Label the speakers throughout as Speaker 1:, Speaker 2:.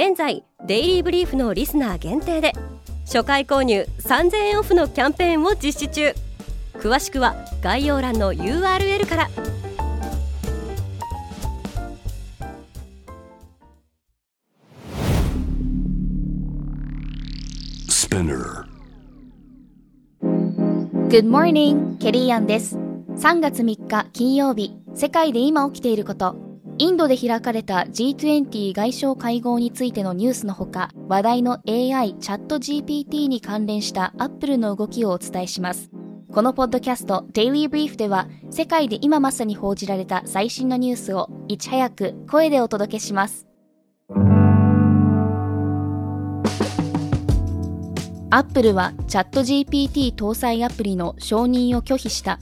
Speaker 1: 現在デイリーブリーフのリスナー限定で初回購入3000円オフのキャンペーンを実施中詳しくは概要欄の URL から
Speaker 2: e
Speaker 3: Good morning! ケリーアンです。3月3日金曜日、世界で今起きていること。インドで開かれた G20 外相会合についてのニュースのほか、話題の AI チャット GPT に関連したアップルの動きをお伝えします。このポッドキャスト Daily Brief では、世界で今まさに報じられた最新のニュースをいち早く声でお届けします。アップルはチャット GPT 搭載アプリの承認を拒否した。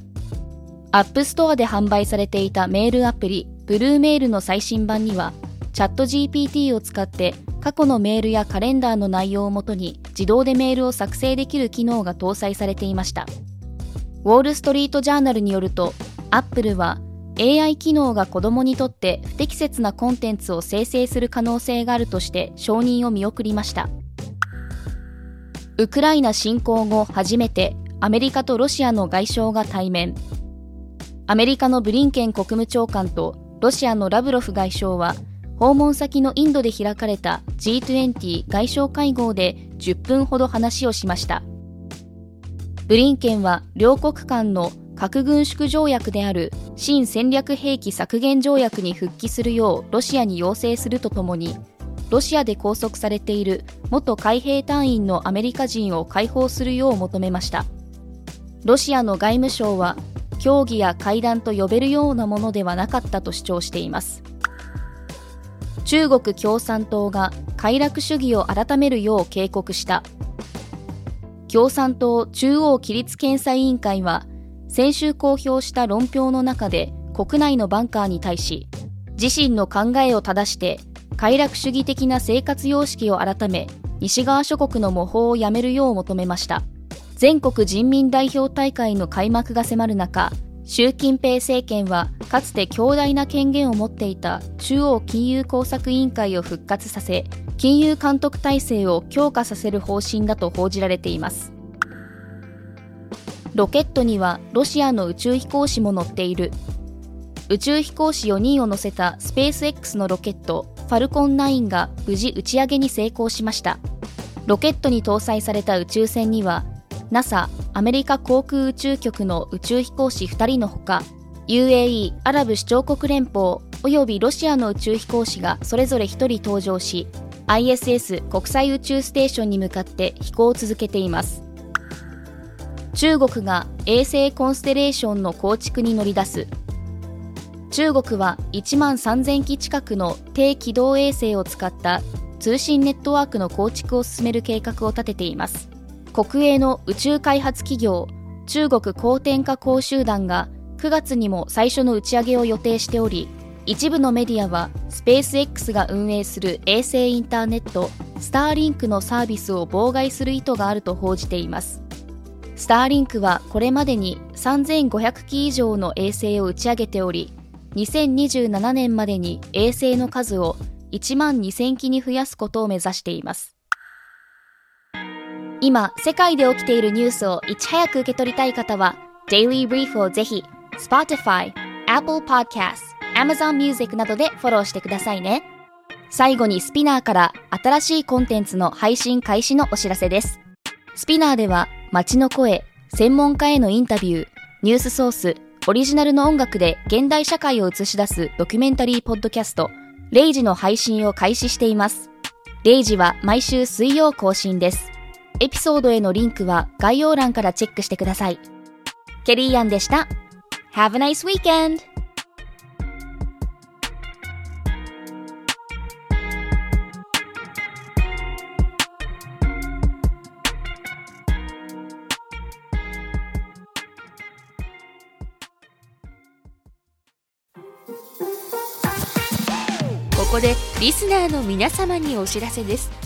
Speaker 3: App Store で販売されていたメールアプリ、 BlueMail の最新版には、 ChatGPT を使って過去のメールやカレンダーの内容をもとに自動でメールを作成できる機能が搭載されていました。ウォール・ストリート・ジャーナルによると、アップルは AI 機能が子供にとって不適切なコンテンツを生成する可能性があるとして承認を見送りました。ウクライナ侵攻後初めてアメリカとロシアの外相が対面。アメリカのブリンケン国務長官とロシアのラブロフ外相は訪問先のインドで開かれた G20 外相会合で10分ほど話をしました。ブリンケンは両国間の核軍縮条約である新戦略兵器削減条約に復帰するようロシアに要請するとともにロシアで拘束されている元海兵隊員のアメリカ人を解放するよう求めましたロシアの外務省は協議や会談と呼べるようなものではなかったと主張しています中国共産党が快楽主義を改めるよう警告した共産党中央規律検査委員会は先週公表した論評の中で国内のバンカーに対し自身の考えを正して快楽主義的な生活様式を改め、西側諸国の模倣をやめるよう求めました。全国人民代表大会の開幕が迫る中、習近平政権はかつて強大な権限を持っていた中央金融工作委員会を復活させ、金融監督体制を強化させる方針だと報じられています。ロケットにはロシアの宇宙飛行士も乗っている。宇宙飛行士4人を乗せたスペース X のロケットファルコン9が無事打ち上げに成功しましたロケットに搭載された宇宙船には NASA アメリカ航空宇宙局の宇宙飛行士2人のほか UAE アラブ首長国連邦およびロシアの宇宙飛行士がそれぞれ1人搭乗し ISS 国際宇宙ステーションに向かって飛行を続けています。中国が衛星コンステレーションの構築に乗り出す。中国は1万3000機近くの低軌道衛星を使った通信ネットワークの構築を進める計画を立てています。国営の宇宙開発企業中国光天化工集団が9月にも最初の打ち上げを予定しており一部のメディアはスペース X が運営する衛星インターネットスターリンクのサービスを妨害する意図があると報じていますスターリンクはこれまでに3500機以上の衛星を打ち上げており2027年までに衛星の数を1万2000機に増やすことを目指しています。今、世界で起きているニュースをいち早く受け取りたい方は、Daily Brief をぜひ、Spotify、Apple Podcast、Amazon Music などでフォローしてくださいね。最後にスピナーから新しいコンテンツの配信開始のお知らせです。スピナーでは街の声、専門家へのインタビュー、ニュースソース、オリジナルの音楽で現代社会を映し出すドキュメンタリーポッドキャスト、レイジの配信を開始しています。レイジは毎週水曜更新です。エピソードへのリンクは概要欄からチェックしてください。ケリーアンでした。Have a nice weekend!
Speaker 2: ここでリスナーの皆様にお知らせです。